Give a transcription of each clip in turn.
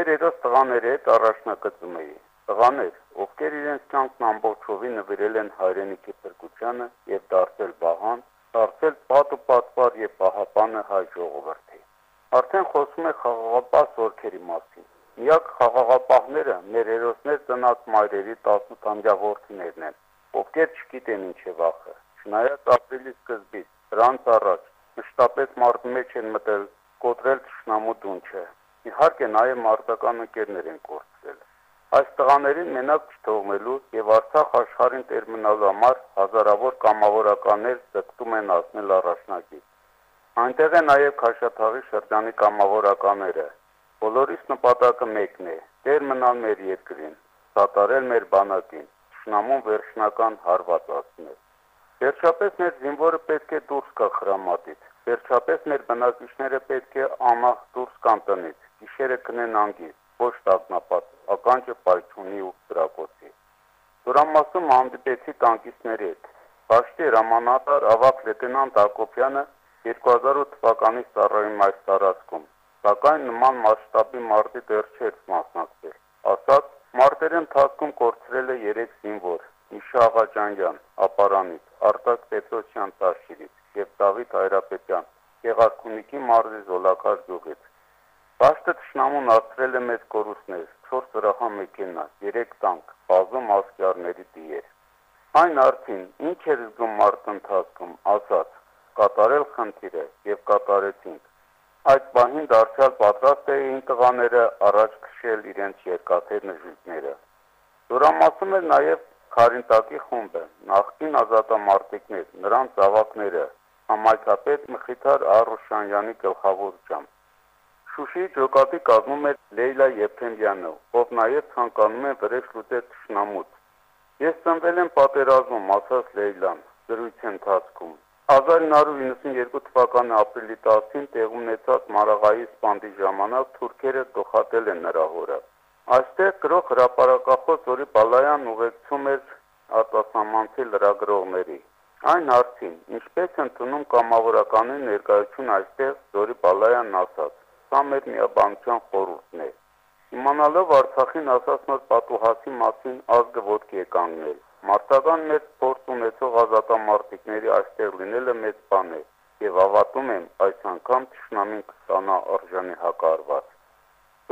Մեր երոս տղաների հետ առաջնակցում էի։ Տղաներ, ովքեր իրենց կյանքն ամբողջովին նվիրել են հայրենիքի փրկությանը եւ դարձել բաղան, դարձել պատու պատվար եւ պահապանը հայ ժողովրդի։ Արդեն խոսում է խաղաղապահ զորքերի մասին։ Միակ խաղաղապահները մեր երոսներ ծնած մայրերի 18-ամյա որդիներն են, ովքեր չգիտեն ինչ է վախը։ Չնայած ապրիլի սկզբից, դրանց առաջ մշտապես մարդու մեջ են մտել կոտրել ճշնամու դունչը։ Իհարկե նաև մարտական ընկերներ են կորցրել։ Այս տղաներին մենակ չթողնելու եւ Արցախ աշխարհին տեր մնալու համար հազարավոր կամավորականներ ձգտում են ասնել առաջնակից։ Այնտեղ է նաև Քաշաթաղի շրջանի կամավորականները։ Բոլորիս նպատակը մեկն է՝ տեր մնալ մեր երկրին, սատարել մեր բանակին, ճշնամուն վերջնական հարված ասնել։ Վերջապես մեր զինվորը պետք է դուրս գա խրամատից։ Վերջապես մեր բնակիչները պետք է ամախ դուրս գան տնից։ Գիշերը կնեն անգից, ոչ տագնապած, ականջը պայթունի ու դրակոցի։ Դուրամասում հանդիպեցի տանկիստների հետ։ Բաշտի հրամանատար ավակ լեյտենանտ Ակոբյանը 2008 թվականի ծառայում այս տարածքում, սակայն նման մասշտաբի մարտի դեռ չէր մասնակցել։ Ասած, մարտերի ընթացքում կորցրել է 3 զինվոր, Միշա Աղաջանյան, Ապարանից, Արտակ Պետրոսյան Տաշիրից եւ Դավիթ Հայրապետյան Գեղարքունիքի մարզի Զոլակար գյուղից։ Բաշտը ճշնամուն աստրել է մեծ կորուստներ, 4 ծրախա մեքենա, 3 տանկ, բազում ասկյարների դիեր։ Այն արդին ինչ էր զգում մարտնթացքում, ասած, կատարել խնդիրը եւ կատարեցինք։ Այդ պահին դարձյալ պատրաստ էին տղաները առաջ քշել իրենց երկաթեր նժույգները։ Դուրամասում էր նաև Խարինտակի խումբը, նախկին ազատամարտիկներ, նրանց զավակները, համայնքապետ Մխիթար Արուշանյանի գլխավորությամբ։ Շուշիի ջոկատի կազմում էր Լեյլա Եփեմյանը, ով նաև ցանկանում է վրեժ լուծել ճշնամուց։ Ես ծնվել եմ պատերազմում, ասաց Լեյլան, զրույցի ընթացքում։ 1992 թվականի ապրիլի 10-ին տեղ ունեցած Մարաղայի սպանդի ժամանակ թուրքերը գողատել են նրա հորը։ Այստեղ գրող հրապարակախոս Զորի Բալայան ուղեկցում էր արտասահմանցի լրագրողների։ Այն հարցին, ինչպես ընդունում կամավորականի ներկայություն այստեղ Զորի Բալայանն ասաց. «Սա մեր միաբանության խորհուրդն է»։ Իմանալով Արցախին ասած նոր պատուհասի մասին ազգը ոտքի է կանգնել։ Մարտական մեծ փորձ ունեցող ազատամարտիկների այստեղ լինելը մեծ բան է եւ հավատում եմ այս անգամ ճշնամին կստանա արժանի հակարված։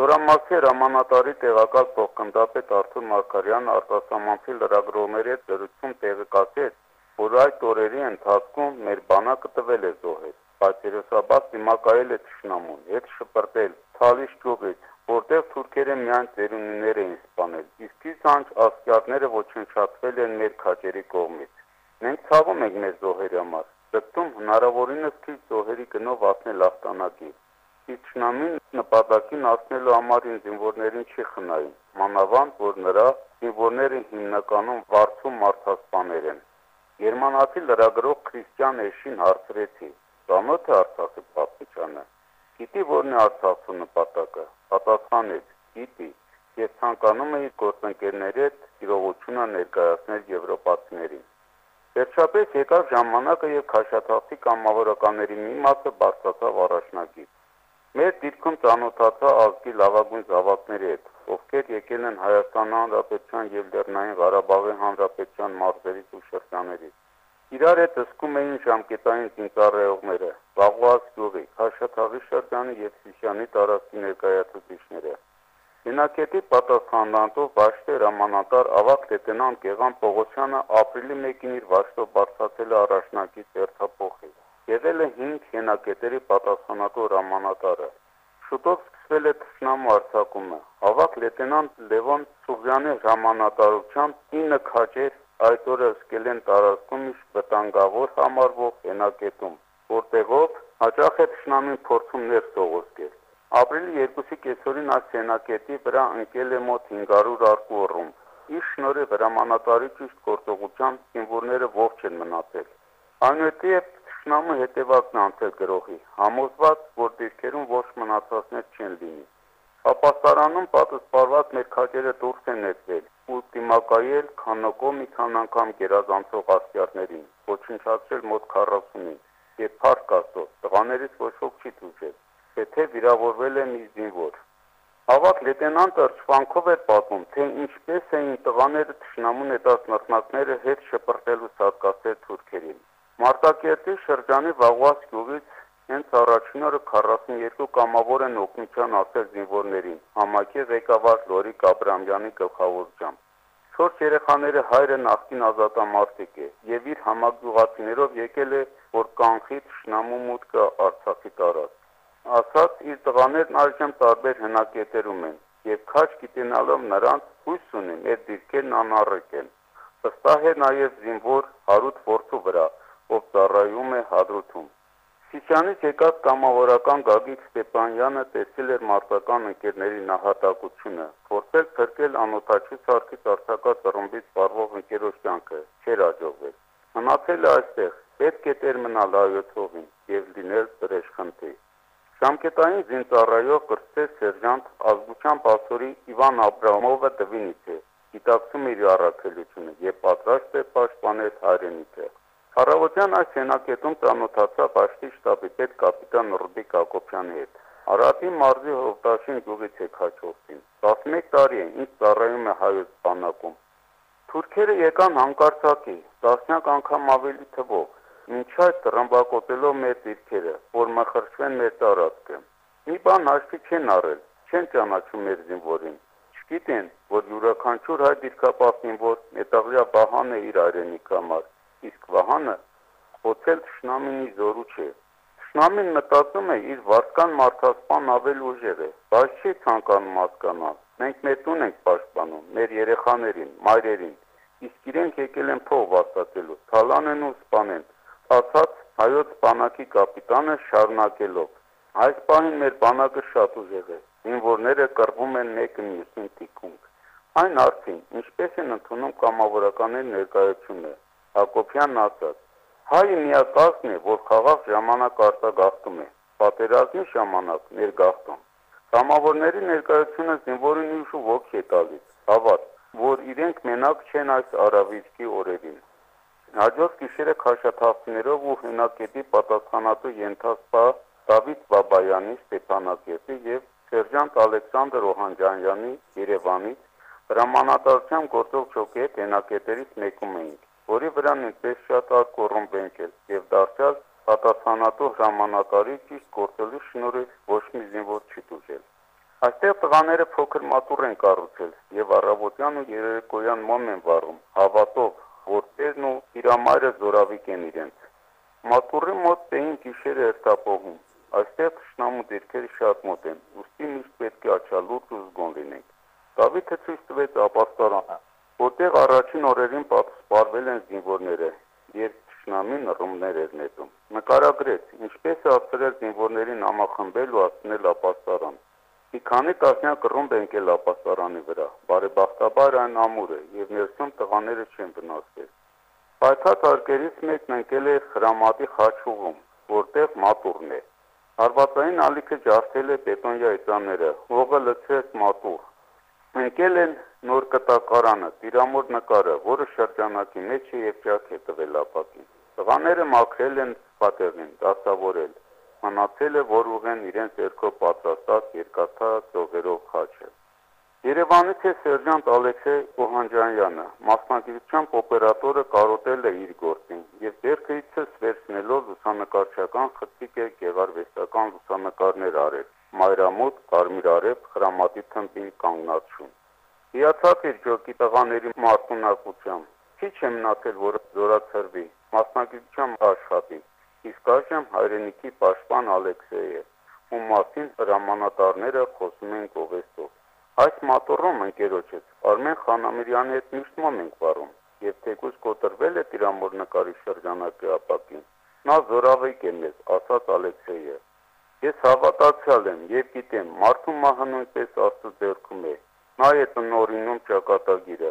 Զորամասի հրամանատարի տեղակալ փոխգնդապետ Արթուր Մարկարյանը արտասահմանցի լրագրողների հետ զրույցում տեղեկացրեց, որ այդ օրերի ընթացքում մեր բանակը տվել է զոհեր, բայց երեսաբաց դիմակայել է ճշնամուն, հետ շպրտել Թալիշ գյուղից, որտեղ թուրքերը միայն ծերունիներ էին սպանել, իսկ իցանց ասկյարները ոչնչացվել են մեր քաջերի կողմից։ Մենք ցավում ենք մեր զոհերի համար, ձգտում հնարավորինս քիչ զոհերի գնով ասնել ախտանակի։ Իջնամին նպատակին հասնելու համար զինվորներին չի խնայում, մանավանդ որ նրա զինվորները հիմնականում վարձում մարդասպաներ են։ Գերմանացի լրագրող Քրիստիան Էշին հարցրեցի. «Ծանոթ է Արցախի պատմությանը»։ Գիտի որն է Արցախու նպատակը։ Պատասխանեց. Գիտի։ Ես ցանկանում էի գործընկերների հետ իրողությունը ներկայացնել եվրոպացիներին։ Վերջապես եկավ ժամանակը եւ Քաշաթաղի կամավորականների մի մասը բարձրացավ առաջնագիր։ Մեր դիրքում ծանոթացա ազգի լավագույն զավակների հետ, ովքեր եկել են Հայաստան Հանրապետության եւ Լեռնային Ղարաբաղի Հանրապետության մարզերից ու շրջաներից։ Իրար հետ հսկում էին ժամկետային զինծառայողները, Վաղուաց գյուղի, Քաշաթաղի շրջանի եւ Սիսյանի տարածքի ներկայացուցիչները։ Հինակետի պատասխանատու Վաշտե հրամանատար ավակ լեյտենանտ Գեգան Պողոսյանը ապրիլի 1-ին իր վաշտով բարձրացել է առաջնակից երթափոխի եղել է 5 հենակետերի պատասխանատու հրամանատարը։ Շուտով սկսվել է թշնամու արձակումը։ Ավակ լեյտենանտ Լևոն Սուղյանի հրամանատարությամբ 9 քաջեր այդ օրը սկել են տարածքում իշ վտանգավոր համարվող հենակետում, որտեղով հաճախ է թշնամին փորձում ներս սողոսկել։ Ապրիլի 2-ի կեսօրին այս հենակետի վրա ընկել է մոտ 500 արկու ռումբ։ Իր շնորհիվ հրամանատարի ճիշտ գործողությամբ զինվորները ողջ են մնացել։ Այնուհետև Թշնամու հետևակն անցել գրողի, համոզված, որ դիրքերում ոչ մնացածներ չեն լինի։ Ապաստարանում պատասպարված մեր քաջերը դուրս են ներվել ու դիմակայել քանոկո մի քան անգամ գերազանցող ասկյարներին, ոչնչացրել մոտ 40-ին, եւ փառք Աստծո, տղաներից ոչ ոք չի դուժել, եթե վիրավորվել է մի զինվոր։ Ավակ լեյտենանտը շվանքով էր պատմում, թե ինչպես էին տղաները թշնամու նետած մրցնակները հետ շպրտելու սատկացել թուրքերին։ Մարտակերտի շրջանի Վաղուաց գյուղից հենց առաջին օրը 42 կամավոր են օգնության ասել զինվորներին, համակի ղեկավար Լորիկ Աբրամյանի գլխավորությամբ։ Չորս երեխաները հայրը նախկին ազատամարտիկ է եւ իր համագյուղացիներով եկել է, որ կանխի ճշնամու մուտքը Արցախի տարած։ Ասած իր տղաներն այժմ տարբեր հնակետերում են եւ քաչ գիտենալով նրանց հույս ունի մեր դիրքերն անառիկ են։ Վստահ է նաեւ զինվոր Հարութ Ֆորցու վրա, ով ծառայում է Հադրութում։ Սիսյանից եկած կամավորական Գագիկ Ստեփանյանը տեսել էր մարտական ընկերների նահատակությունը, փորձել փրկել անօթաչու սարքից արձակած ռումբից վառվող ընկերոջ կյանքը, չէր աջողվել։ Մնացել է այստեղ, պետք է տեր մնալ այոցողին եւ լինել բրեշխնդի։ Շամկետային զինծառայող կրծես սերժանտ ազգության պասորի Իվան Աբրամովը դվինից է, գիտակցում իր առաքելությունը եւ պատրաստ է պաշտպանել հայրենիքը։ Առավոտյան այս հենակետում ծանոթացա Բաշտի շտաբի պետ կապիտան Ռուբիկ Հակոբյանի հետ։ Արարատի մարզի Հովտաշին գյուղից է քաչորդին։ 11 տարի է ինձ ծառայում է հայոց բանակում։ Թուրքերը եկան հանկարծակի, տասնյակ անգամ ավելի թվով, մինչ այդ ռմբակոծելով մեր դիրքերը, որ մխրճվեն մեր տարածքը։ Մի բան հաշվի չեն առել, չեն ճանաչում մեր զինվորին։ Չգիտեն, որ յուրաքանչյուր հայ դիրքապահ զինվոր մետաղյա բահան է իր հայրենիքի համար իսկ Վահանը խոցել ճշնամինի զորու չէ։ Ճշնամին մտածում է իր վարկան մարդասպան ավել ուժեղ է, բայց չի ցանկանում հասկանալ։ Մենք մեր տուն ենք պաշտպանում, մեր երեխաներին, մայրերին, իսկ իրենք եկել են փող վաստակելու, թալանեն ու սպանեն։ Ասաց հայոց բանակի կապիտանը շարունակելով. Այս պահին մեր բանակը շատ ուժեղ է։ Զինվորները կռվում են մեկը մյուսին տիկունք։ Այն արդին ինչպես են ընդունում կամավորականների ներկայությունը Հակոբյանն ասաց. հայը միակազն է, որ խաղաղ ժամանակ արտագաղթում է, պատերազմի ժամանակ ներգաղթում։ Կամավորների ներկայությունը զինվորին ուժու ոգի է տալիս, հավատ, որ իրենք մենակ չեն այս արավիճկի օրերին։ Հաջորդ գիշերը քաշաթափիներով ու հնակետի պատասխանատու ենթասպա Դավիթ Բաբայանի Ստեփանակերտի եւ սերժանտ Ալեքսանդր Օհանջանյանի Երևանից հրամանատարությամբ գործող ճոկետ հնակետերից մեկում էինք որի վրա նույնպես շատ ակ կոռումբ ընկել եւ դարձյալ պատասխանատու հրամանատարի ճիշտ գործելու շնորհիվ ոչ մի զինվոր չի դուժել։ Այստեղ տղաները փոքր մատուր են կառուցել եւ առավոտյան ու երեկոյան մոմ են վառում, հավատով, որ տերն ու իրամայրը զորավիկ են իրենց։ Մատուրի մոտ տեին գիշերը երթապողում։ Այստեղ ճշնամու դիրքերը շատ մոտ են, ուստի միշտ պետք է աչալուրջ ու զգոն լինենք։ Դավիթը ցույց տվեց ապաստարանը, որտեղ առաջին օրերին են զինվորները, երբ ճշնամին ռումներ էր նետում։ Նկարագրեց, ինչպես է ասրել զինվորներին համախմբել ու ասնել ապաստարան։ Մի քանի տասնյակ ռումբ ընկել ապաստարանի վրա։ Բարեբախտաբար այն ամուր է եւ ներսում տղաները չեն վնասվել։ Պայթած արկերից մեկն ընկել է խրամատի խաչուղում, որտեղ մատուրն է։ Հարվածային ալիքը ջարդել է բետոնյա իծանները, հողը լցրեց մատուր, Ընկել են նոր կտակարանը, տիրամոր նկարը, որը շրջանակի մեջ է եւ ճաք է տվել ապակին։ Տղաները մաքրել են պատերին, դասավորել։ Մնացել է, որ ուղեն իրենց երկով պատրաստած երկաթա ծովերով խաչը։ Երևանից է սերժանտ Ալեքսեյ Օհանջանյանը, մասնագիտությամբ օպերատորը կարոտել է իր գործին եւ ձերքիցս վերցնելով լուսանկարչական խցիկ է գեղարվեստական լուսանկարներ արել մայրամուտ, կարմիր արև, խրամատի թմբին կանգնացում։ Հիացած էր ջոկի տղաների մարտունակությամբ։ Քիչ է մնացել, որ զորացրվի, մասնագիտությամբ աշխատի։ Իսկ այժմ հայրենիքի պաշտպան Ալեքսեյը, ում մասին հրամանատարները խոսում են գովեստով։ Այս մատորում ընկերոջս Արմեն Խանամիրյանի հետ միշտ մոմ ենք վառում, եւ թեկուզ կոտրվել է տիրամոր նկարի շրջանակի ապակին։ Նա զորավեկ է մեզ, ասաց Ալեքսեյը։ Ես հավատացյալ եմ եւ գիտեմ, մարդու մահը նույնպես Աստծո ձեռքում է։ Նա է տնորինում ճակատագիրը։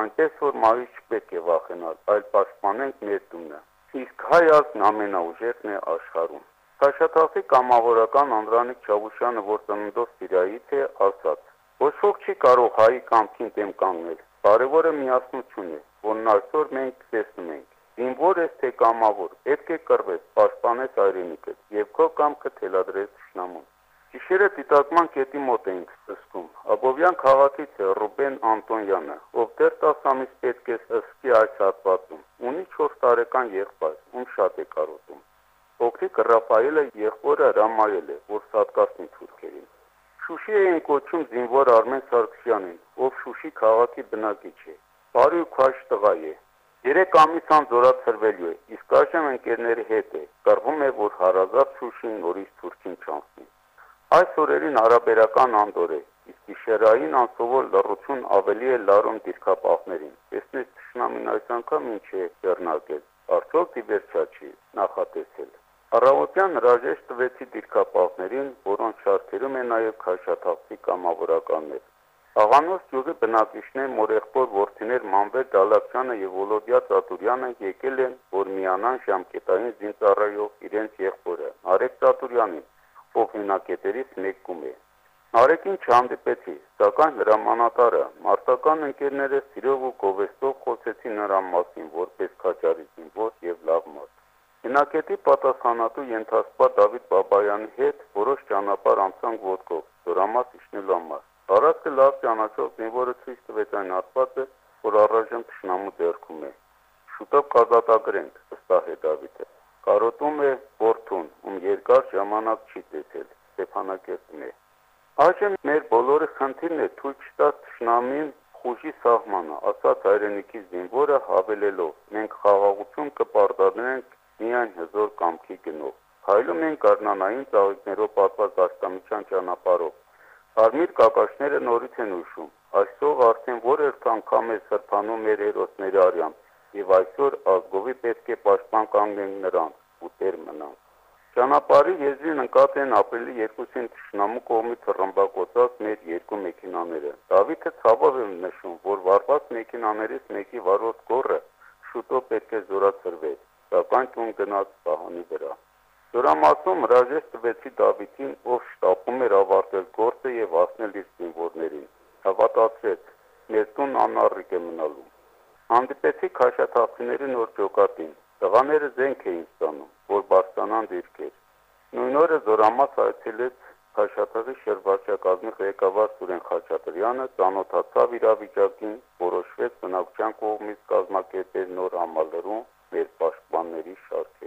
Այնպես որ մահի չպետք է վախենալ, այլ պաշտպանենք մեր տունը։ Իսկ հայ ազգն ամենաուժեղն է աշխարհում։ Քաշաթաղի կամավորական Անդրանիկ Չավուշյանը, որ ծննդով Սիրիայից է, ասաց. Ոչ ոք չի կարող հայի կամքին դեմ կանգնել։ Կարևորը միասնություն է, որն այսօր մենք տեսնում ենք։ Զինվոր ես թե կամավոր, պետք է կռվես, պաշտպանես հայրենիքդ եւ քո կամքը թելադրես ճշնամուն։ Գիշերը դիտակման կետի մոտ էինք սսկում։ Աբովյան քաղաքից է Ռուբեն Անտոնյանը, ով դեռ 10 ամիս պետք է սսկի այս հատվածում։ Ունի 4 տարեկան եղբայր, ում շատ է կարոտում։ Փոքրիկ Ռաֆայելը եղբորը հրամայել է, որ սատկացնի թուրքերին։ Շուշի էին կոչում զինվոր Արմեն Սարգսյանին, ով Շուշի քաղաքի բնակիչ է։ Բարի ու քաշ տղա է։ 3 ամիս անց զորացրվելու է, իսկ այժմ ընկերների հետ է։ Կռվում է, որ հարազատ Շուշին նորից Թուրքին չանցնի։ Այս օրերին հարաբերական անդոր է, իսկ գիշերային անսովոր լռություն ավելի է լարում դիրքապահներին։ Տեսնես ճշնամին այս անգամ ինչ է ձեռնարկել։ Արդյոք դիվերսիա չի նախատեսել։ Առավոտյան հրաժեշտ տվեցի դիրքապահներին, որոնց շարքերում է նաև քաշաթաղցի կամավորականներ։ Աղանոս գյուղի բնակիչներ մորեղբոր ворթիներ Մամբեր Դալակյանը եւ Վոլոդիա Ծատուրյանը եկել են, որ միանան ժամկետային զինծառայով իրենց եղբորը Արեկ Ծատուրյանին, ով հնակետերից մեկում է։ Արեկին չհանդիպեցի, սակայն հրամանատարը մարտական ընկերները սիրով ու գովեստով խոսեցին նրա մասին, որպես քաջարի զինվոր եւ լավ մարդ։ Հնակետի պատասխանատու ենթասպա Դավիթ Բաբայանի հետ որոշ ճանապարհ անցանք ոդկով, դրամաս իջնելու համար։ Տարածքը լավ ճանաչող զինվորը ցույց տվեց այն հատվածը, որ առայժմ ճշնամու ձեռքում է։ Շուտով կազատագրենք, վստահ է Դավիթը։ Կարոտում է Պորտուն, ում երկար ժամանակ չի տեսել, Ստեփանակերտն է։ Այժմ մեր բոլորը խնդիրն է թույլ չտալ ճշնամին խուժի սահմանը, ասաց հայրենիքի զինվորը հավելելով. մենք խաղաղություն կպարտադրենք միայն հզոր կամքի գնով։ Հայլում են կարնանային ծաղիկներով պատված դաշտամիջան ճանապարհով։ Արմիր կակաշները նորից են ուշում։ Այսօր արդեն որերთ անգամ է սրբանում մեր հերոսների արյամբ եւ այսօր ազգովի պետք է պաշտպան կանգնենք նրան ու տեր մնանք։ Ճանապարհի եզրին ընկած են ապրիլի 2-ին Թշնամու կողմից ռմբակոծած մեր երկու մեքենաները։ Դավիթը ցավով է նշում, որ վարված մեքենաներից մեկի վարորդ գորը շուտով պետք է զորացրվեր, սակայն տուն գնաց սահանի վրա։ Զորամասում հրաժեշտ տվեցի Դավիթին, ով շտապում էր ավարտել գործը եւ ասնել իր զինվորներին։ Հավատացրեց, մեր տուն անառիկ է մնալու։ Հանդիպեցի քաշաթափիների նոր ջոկատին։ Տղաները զենք էին ստանում, որ բարձրանան դիրքեր։ Նույն օրը Զորամաս այցելեց Խաշաթաղի շրջակազմի ղեկավար Սուրեն Խաչատրյանը ծանոթացավ իրավիճակին, որոշվեց բնակչության կողմից կազմակերպել նոր համալրում մեր պաշտպանների շարքերում։